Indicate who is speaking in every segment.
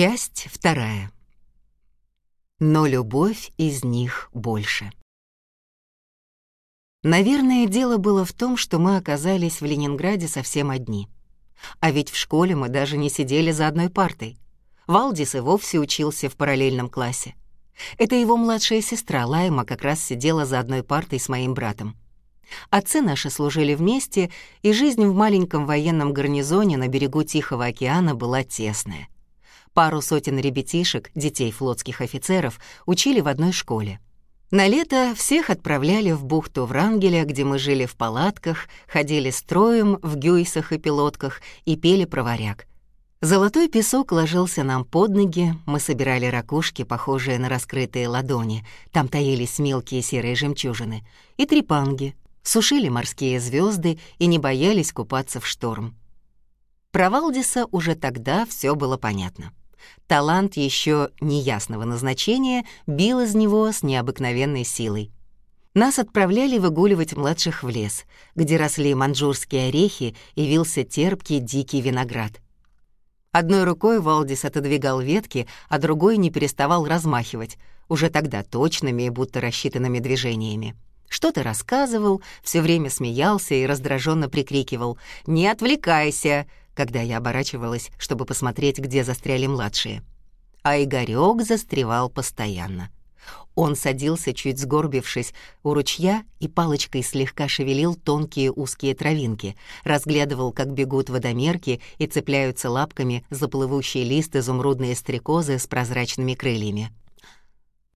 Speaker 1: Часть вторая. Но любовь из них больше. Наверное, дело было в том, что мы оказались в Ленинграде совсем одни. А ведь в школе мы даже не сидели за одной партой. Валдис и вовсе учился в параллельном классе. Это его младшая сестра Лайма как раз сидела за одной партой с моим братом. Отцы наши служили вместе, и жизнь в маленьком военном гарнизоне на берегу Тихого океана была тесная — Пару сотен ребятишек, детей флотских офицеров, учили в одной школе. На лето всех отправляли в бухту Врангеля, где мы жили в палатках, ходили строем в гюйсах и пилотках и пели про варяг. Золотой песок ложился нам под ноги, мы собирали ракушки, похожие на раскрытые ладони, там таились мелкие серые жемчужины, и трепанги, сушили морские звезды и не боялись купаться в шторм. Про Валдиса уже тогда все было понятно. Талант еще неясного назначения бил из него с необыкновенной силой. Нас отправляли выгуливать младших в лес, где росли манжурские орехи и вился терпкий дикий виноград. Одной рукой Валдис отодвигал ветки, а другой не переставал размахивать, уже тогда точными и будто рассчитанными движениями. Что-то рассказывал, все время смеялся и раздраженно прикрикивал «Не отвлекайся!» Когда я оборачивалась, чтобы посмотреть, где застряли младшие. А Игорёк застревал постоянно. Он садился, чуть сгорбившись, у ручья и палочкой слегка шевелил тонкие узкие травинки, разглядывал, как бегут водомерки и цепляются лапками за плывущий лист изумрудные стрекозы с прозрачными крыльями.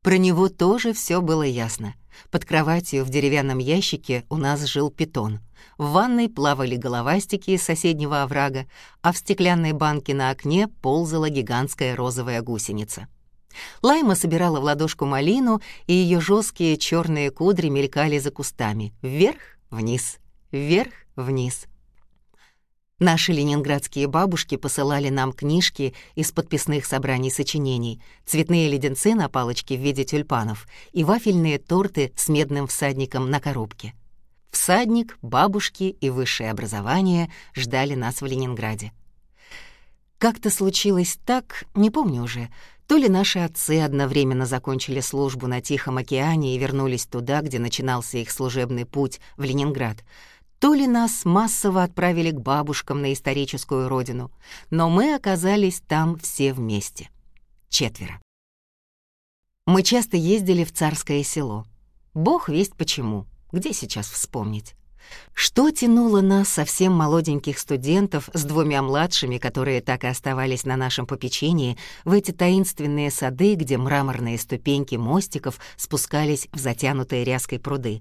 Speaker 1: Про него тоже все было ясно. Под кроватью в деревянном ящике у нас жил питон. В ванной плавали головастики из соседнего оврага, а в стеклянной банке на окне ползала гигантская розовая гусеница. Лайма собирала в ладошку малину, и ее жесткие черные кудри мелькали за кустами. Вверх-вниз, вверх-вниз. Наши ленинградские бабушки посылали нам книжки из подписных собраний сочинений, цветные леденцы на палочке в виде тюльпанов и вафельные торты с медным всадником на коробке. Всадник, бабушки и высшее образование ждали нас в Ленинграде. Как-то случилось так, не помню уже, то ли наши отцы одновременно закончили службу на Тихом океане и вернулись туда, где начинался их служебный путь, в Ленинград — то ли нас массово отправили к бабушкам на историческую родину, но мы оказались там все вместе. Четверо. Мы часто ездили в Царское село. Бог весть почему, где сейчас вспомнить. Что тянуло нас, совсем молоденьких студентов, с двумя младшими, которые так и оставались на нашем попечении, в эти таинственные сады, где мраморные ступеньки мостиков спускались в затянутые ряской пруды?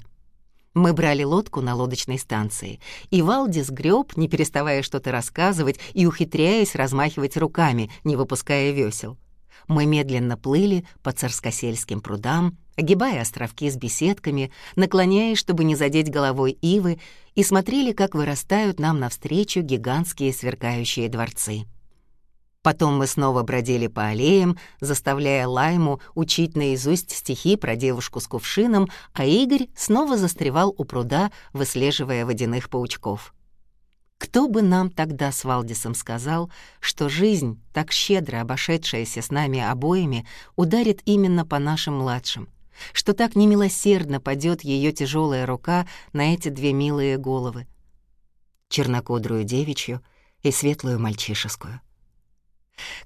Speaker 1: Мы брали лодку на лодочной станции, и Валдис греб, не переставая что-то рассказывать и ухитряясь размахивать руками, не выпуская весел. Мы медленно плыли по царскосельским прудам, огибая островки с беседками, наклоняясь, чтобы не задеть головой ивы, и смотрели, как вырастают нам навстречу гигантские сверкающие дворцы. Потом мы снова бродили по аллеям, заставляя Лайму учить наизусть стихи про девушку с кувшином, а Игорь снова застревал у пруда, выслеживая водяных паучков. Кто бы нам тогда с Валдисом сказал, что жизнь, так щедро обошедшаяся с нами обоими, ударит именно по нашим младшим, что так немилосердно падет ее тяжелая рука на эти две милые головы, чернокудрую девичью и светлую мальчишескую.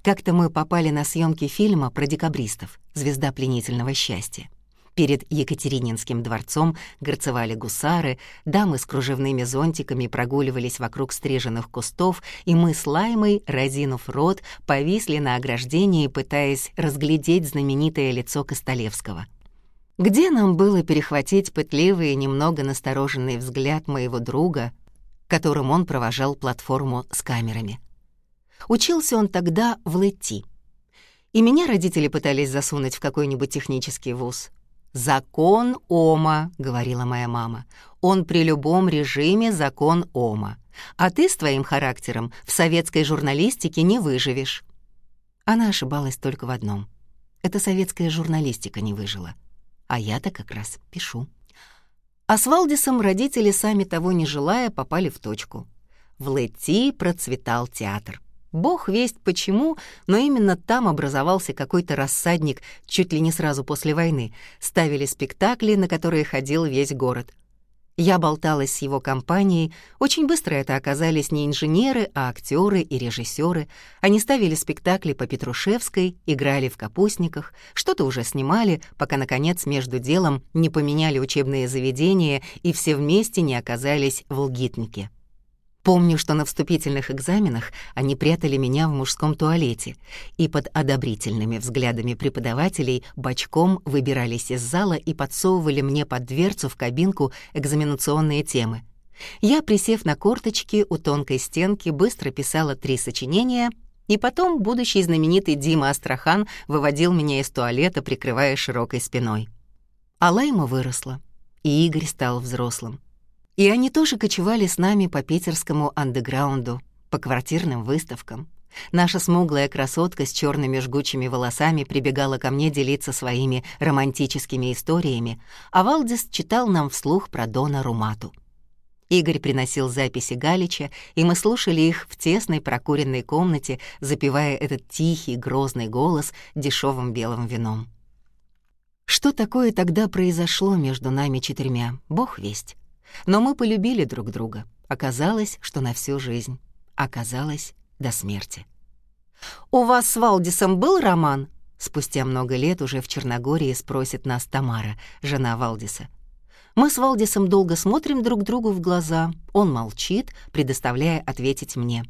Speaker 1: Как-то мы попали на съемки фильма про декабристов «Звезда пленительного счастья». Перед Екатерининским дворцом горцевали гусары, дамы с кружевными зонтиками прогуливались вокруг стриженных кустов, и мы с Лаймой, разинув рот, повисли на ограждении, пытаясь разглядеть знаменитое лицо Костолевского. Где нам было перехватить пытливый и немного настороженный взгляд моего друга, которым он провожал платформу с камерами? Учился он тогда в Лэти. И меня родители пытались засунуть в какой-нибудь технический вуз. «Закон Ома», — говорила моя мама. «Он при любом режиме закон Ома. А ты с твоим характером в советской журналистике не выживешь». Она ошибалась только в одном. Это советская журналистика не выжила. А я-то как раз пишу. А с Валдисом родители, сами того не желая, попали в точку. В Лэти процветал театр. Бог весть почему, но именно там образовался какой-то рассадник чуть ли не сразу после войны. Ставили спектакли, на которые ходил весь город — я болталась с его компанией, очень быстро это оказались не инженеры, а актеры и режиссеры. Они ставили спектакли по Петрушевской, играли в капустниках, что-то уже снимали, пока, наконец, между делом не поменяли учебные заведения и все вместе не оказались в Лгитнике. Помню, что на вступительных экзаменах они прятали меня в мужском туалете и под одобрительными взглядами преподавателей бочком выбирались из зала и подсовывали мне под дверцу в кабинку экзаменационные темы. Я, присев на корточки у тонкой стенки, быстро писала три сочинения, и потом будущий знаменитый Дима Астрахан выводил меня из туалета, прикрывая широкой спиной. А Лайма выросла, и Игорь стал взрослым. И они тоже кочевали с нами по питерскому андеграунду, по квартирным выставкам. Наша смуглая красотка с черными жгучими волосами прибегала ко мне делиться своими романтическими историями, а Валдис читал нам вслух про Дона Румату. Игорь приносил записи Галича, и мы слушали их в тесной прокуренной комнате, запивая этот тихий, грозный голос дешевым белым вином. Что такое тогда произошло между нами четырьмя, бог весть. Но мы полюбили друг друга. Оказалось, что на всю жизнь. Оказалось, до смерти. «У вас с Валдисом был роман?» Спустя много лет уже в Черногории спросит нас Тамара, жена Валдиса. Мы с Валдисом долго смотрим друг другу в глаза. Он молчит, предоставляя ответить мне.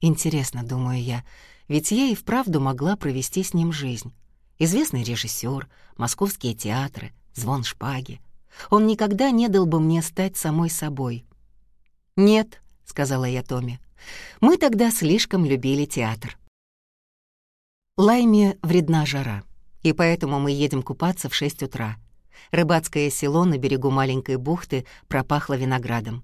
Speaker 1: Интересно, думаю я, ведь я и вправду могла провести с ним жизнь. Известный режиссер, московские театры, звон шпаги. Он никогда не дал бы мне стать самой собой. «Нет», — сказала я Томе, — «мы тогда слишком любили театр». Лайме вредна жара, и поэтому мы едем купаться в шесть утра. Рыбацкое село на берегу маленькой бухты пропахло виноградом.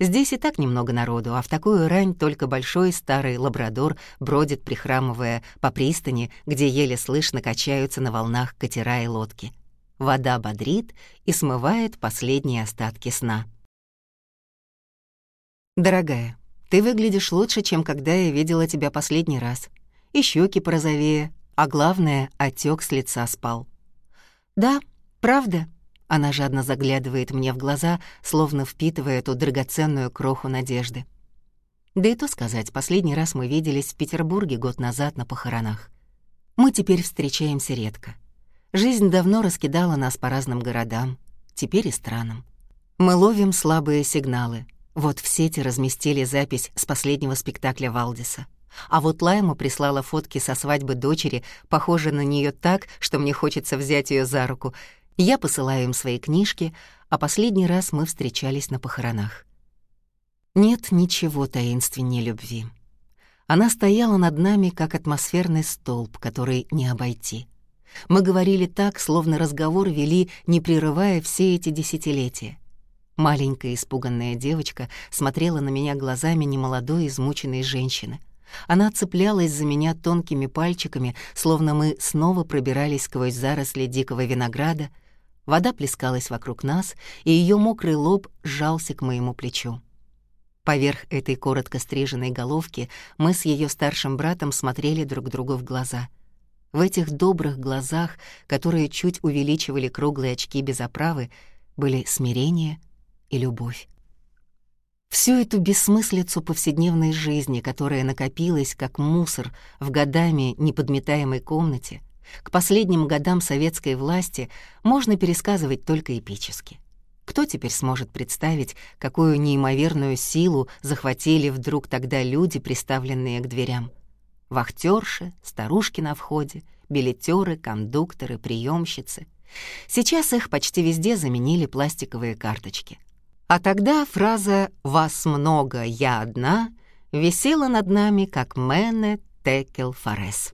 Speaker 1: Здесь и так немного народу, а в такую рань только большой старый лабрадор бродит, прихрамывая по пристани, где еле слышно качаются на волнах катера и лодки. Вода бодрит и смывает последние остатки сна. «Дорогая, ты выглядишь лучше, чем когда я видела тебя последний раз. И щеки порозовее, а главное, отек с лица спал». «Да, правда?» Она жадно заглядывает мне в глаза, словно впитывая эту драгоценную кроху надежды. Да и то сказать, последний раз мы виделись в Петербурге год назад на похоронах. Мы теперь встречаемся редко. Жизнь давно раскидала нас по разным городам, теперь и странам. Мы ловим слабые сигналы. Вот в сети разместили запись с последнего спектакля Валдиса. А вот Лайма прислала фотки со свадьбы дочери, похожие на нее так, что мне хочется взять ее за руку. Я посылаю им свои книжки, а последний раз мы встречались на похоронах. Нет ничего таинственнее любви. Она стояла над нами, как атмосферный столб, который не обойти — мы говорили так, словно разговор вели, не прерывая все эти десятилетия. Маленькая испуганная девочка смотрела на меня глазами немолодой измученной женщины. Она цеплялась за меня тонкими пальчиками, словно мы снова пробирались сквозь заросли дикого винограда. Вода плескалась вокруг нас, и ее мокрый лоб сжался к моему плечу. Поверх этой коротко стриженной головки мы с ее старшим братом смотрели друг другу в глаза — в этих добрых глазах, которые чуть увеличивали круглые очки без оправы, были смирение и любовь. Всю эту бессмыслицу повседневной жизни, которая накопилась как мусор в годами неподметаемой комнате, к последним годам советской власти можно пересказывать только эпически. Кто теперь сможет представить, какую неимоверную силу захватили вдруг тогда люди, приставленные к дверям? Вахтерши, старушки на входе, билетеры, кондукторы, приемщицы. Сейчас их почти везде заменили пластиковые карточки. А тогда фраза «Вас много, я одна» висела над нами, как «Мене текел форес».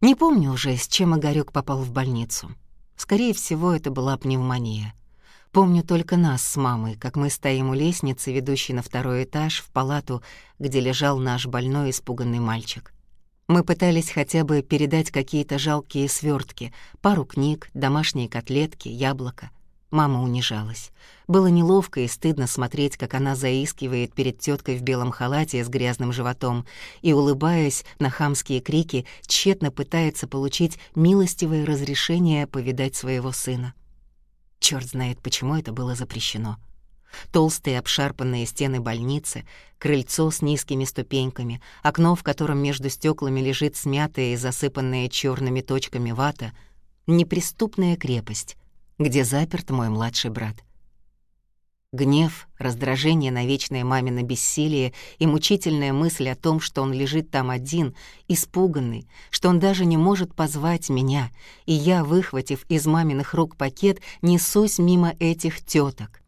Speaker 1: Не помню уже, с чем Игорёк попал в больницу. Скорее всего, это была пневмония. Помню только нас с мамой, как мы стоим у лестницы, ведущей на второй этаж, в палату, где лежал наш больной испуганный мальчик. Мы пытались хотя бы передать какие-то жалкие свертки, пару книг, домашние котлетки, яблоко. Мама унижалась. Было неловко и стыдно смотреть, как она заискивает перед теткой в белом халате с грязным животом и, улыбаясь на хамские крики, тщетно пытается получить милостивое разрешение повидать своего сына. Черт знает, почему это было запрещено. Толстые обшарпанные стены больницы, крыльцо с низкими ступеньками, окно, в котором между стеклами лежит смятая и засыпанная черными точками вата, неприступная крепость, где заперт мой младший брат. Гнев, раздражение на вечное мамино бессилие и мучительная мысль о том, что он лежит там один, испуганный, что он даже не может позвать меня, и я, выхватив из маминых рук пакет, несусь мимо этих теток.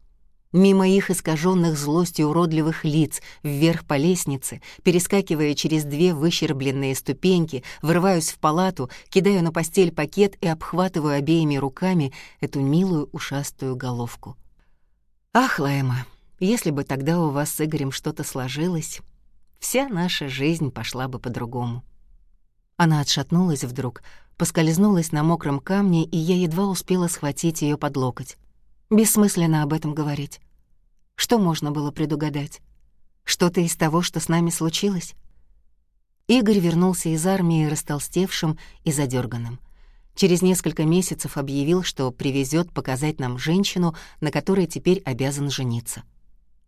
Speaker 1: Мимо их искаженных злостью уродливых лиц, вверх по лестнице, перескакивая через две выщербленные ступеньки, врываюсь в палату, кидаю на постель пакет и обхватываю обеими руками эту милую ушастую головку. Ах, Лайма, если бы тогда у вас с Игорем что-то сложилось, вся наша жизнь пошла бы по-другому. Она отшатнулась вдруг, поскользнулась на мокром камне, и я едва успела схватить ее под локоть. Бессмысленно об этом говорить. Что можно было предугадать? Что-то из того, что с нами случилось? Игорь вернулся из армии растолстевшим и задерганным. Через несколько месяцев объявил, что привезет показать нам женщину, на которой теперь обязан жениться.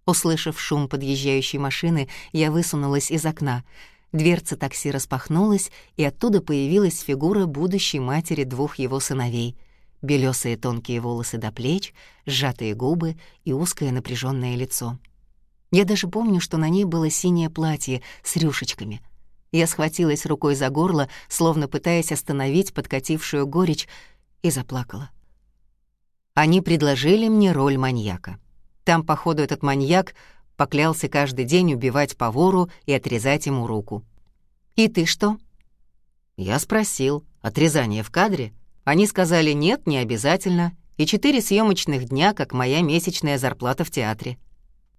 Speaker 1: Услышав шум подъезжающей машины, я высунулась из окна. Дверца такси распахнулась, и оттуда появилась фигура будущей матери двух его сыновей — белесые тонкие волосы до плеч, сжатые губы и узкое напряженное лицо. Я даже помню, что на ней было синее платье с рюшечками. Я схватилась рукой за горло, словно пытаясь остановить подкатившую горечь, и заплакала. Они предложили мне роль маньяка. Там, походу, этот маньяк поклялся каждый день убивать по вору и отрезать ему руку. «И ты что?» Я спросил, отрезание в кадре? Они сказали «нет, не обязательно», и четыре съемочных дня, как моя месячная зарплата в театре.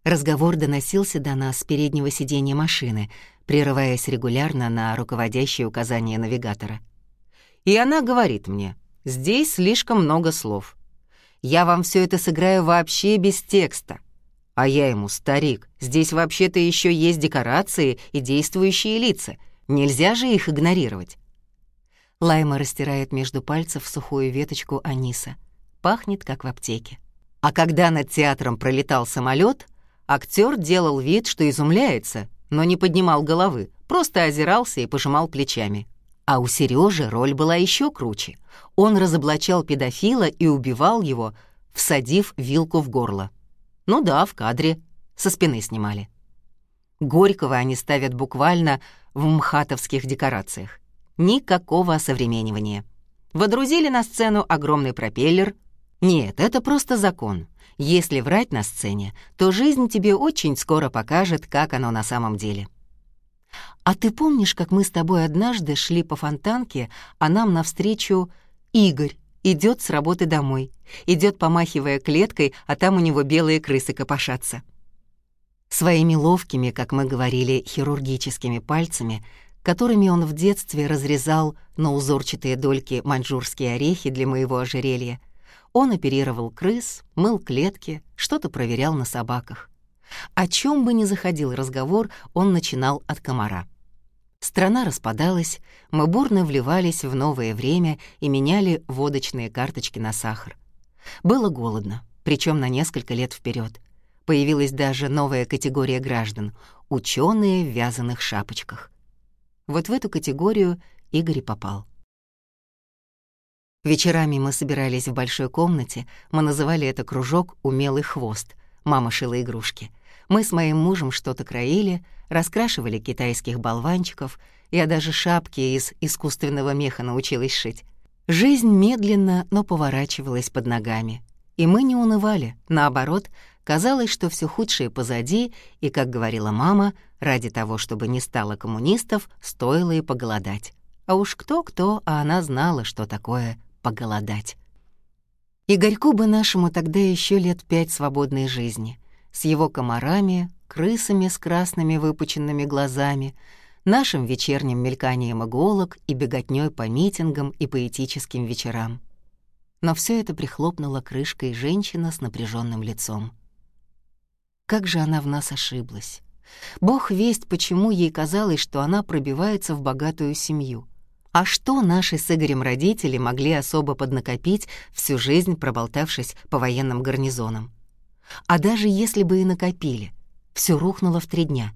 Speaker 1: Разговор доносился до нас с переднего сиденья машины, прерываясь регулярно на руководящие указания навигатора. И она говорит мне, «Здесь слишком много слов. Я вам все это сыграю вообще без текста». А я ему, «Старик, здесь вообще-то еще есть декорации и действующие лица. Нельзя же их игнорировать». Лайма растирает между пальцев сухую веточку аниса. Пахнет, как в аптеке. А когда над театром пролетал самолет, актер делал вид, что изумляется, но не поднимал головы, просто озирался и пожимал плечами. А у Сережи роль была еще круче. Он разоблачал педофила и убивал его, всадив вилку в горло. Ну да, в кадре. Со спины снимали. Горького они ставят буквально в мхатовских декорациях. Никакого осовременивания. Водрузили на сцену огромный пропеллер. Нет, это просто закон. Если врать на сцене, то жизнь тебе очень скоро покажет, как оно на самом деле. А ты помнишь, как мы с тобой однажды шли по фонтанке, а нам навстречу Игорь идет с работы домой, идет помахивая клеткой, а там у него белые крысы копошатся. Своими ловкими, как мы говорили, хирургическими пальцами которыми он в детстве разрезал на узорчатые дольки маньчжурские орехи для моего ожерелья. Он оперировал крыс, мыл клетки, что-то проверял на собаках. О чем бы ни заходил разговор, он начинал от комара. Страна распадалась, мы бурно вливались в новое время и меняли водочные карточки на сахар. Было голодно, причем на несколько лет вперед. Появилась даже новая категория граждан — ученые в вязаных шапочках. Вот в эту категорию Игорь попал. Вечерами мы собирались в большой комнате, мы называли это кружок «Умелый хвост». Мама шила игрушки. Мы с моим мужем что-то краили, раскрашивали китайских болванчиков, я даже шапки из искусственного меха научилась шить. Жизнь медленно, но поворачивалась под ногами. И мы не унывали, наоборот, казалось, что все худшее позади, и, как говорила мама, Ради того, чтобы не стало коммунистов, стоило и поголодать. А уж кто-кто, а она знала, что такое поголодать. Игорьку бы нашему тогда еще лет пять свободной жизни, с его комарами, крысами с красными выпученными глазами, нашим вечерним мельканием иголок и беготнёй по митингам и поэтическим вечерам. Но все это прихлопнула крышкой женщина с напряженным лицом. Как же она в нас ошиблась. Бог весть, почему ей казалось, что она пробивается в богатую семью. А что наши с Игорем родители могли особо поднакопить, всю жизнь проболтавшись по военным гарнизонам? А даже если бы и накопили, все рухнуло в три дня.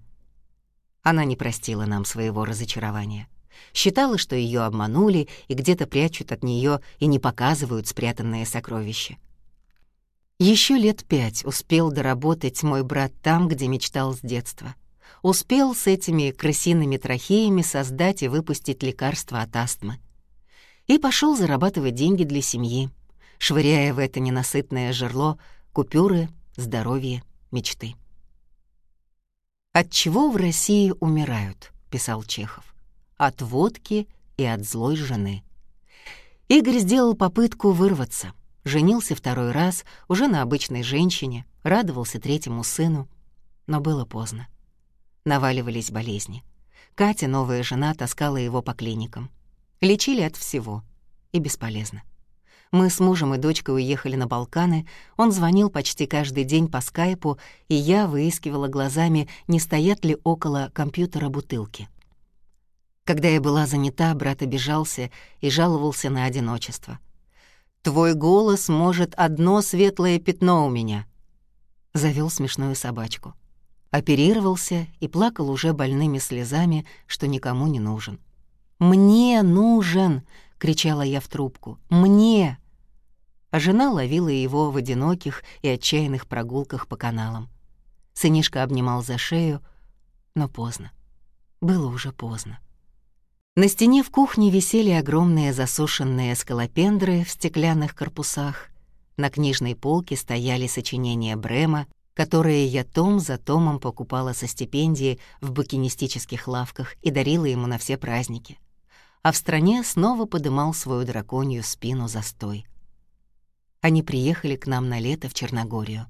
Speaker 1: Она не простила нам своего разочарования. Считала, что ее обманули и где-то прячут от нее и не показывают спрятанные сокровища. Еще лет пять успел доработать мой брат там, где мечтал с детства. Успел с этими крысиными трахеями создать и выпустить лекарства от астмы. И пошел зарабатывать деньги для семьи, швыряя в это ненасытное жерло купюры, здоровье, мечты. «От чего в России умирают?» — писал Чехов от водки и от злой жены. Игорь сделал попытку вырваться, женился второй раз уже на обычной женщине, радовался третьему сыну, но было поздно. Наваливались болезни. Катя, новая жена, таскала его по клиникам. Лечили от всего, и бесполезно. Мы с мужем и дочкой уехали на Балканы, он звонил почти каждый день по скайпу, и я выискивала глазами, не стоят ли около компьютера бутылки. Когда я была занята, брат обижался и жаловался на одиночество. «Твой голос может одно светлое пятно у меня». Завел смешную собачку. Оперировался и плакал уже больными слезами, что никому не нужен. «Мне нужен!» — кричала я в трубку. «Мне!» А жена ловила его в одиноких и отчаянных прогулках по каналам. Сынишка обнимал за шею, но поздно. Было уже поздно. На стене в кухне висели огромные засушенные скалопендры в стеклянных корпусах. На книжной полке стояли сочинения Брема, которые я том за томом покупала со стипендии в букинистических лавках и дарила ему на все праздники. А в стране снова подымал свою драконью спину застой. Они приехали к нам на лето в Черногорию.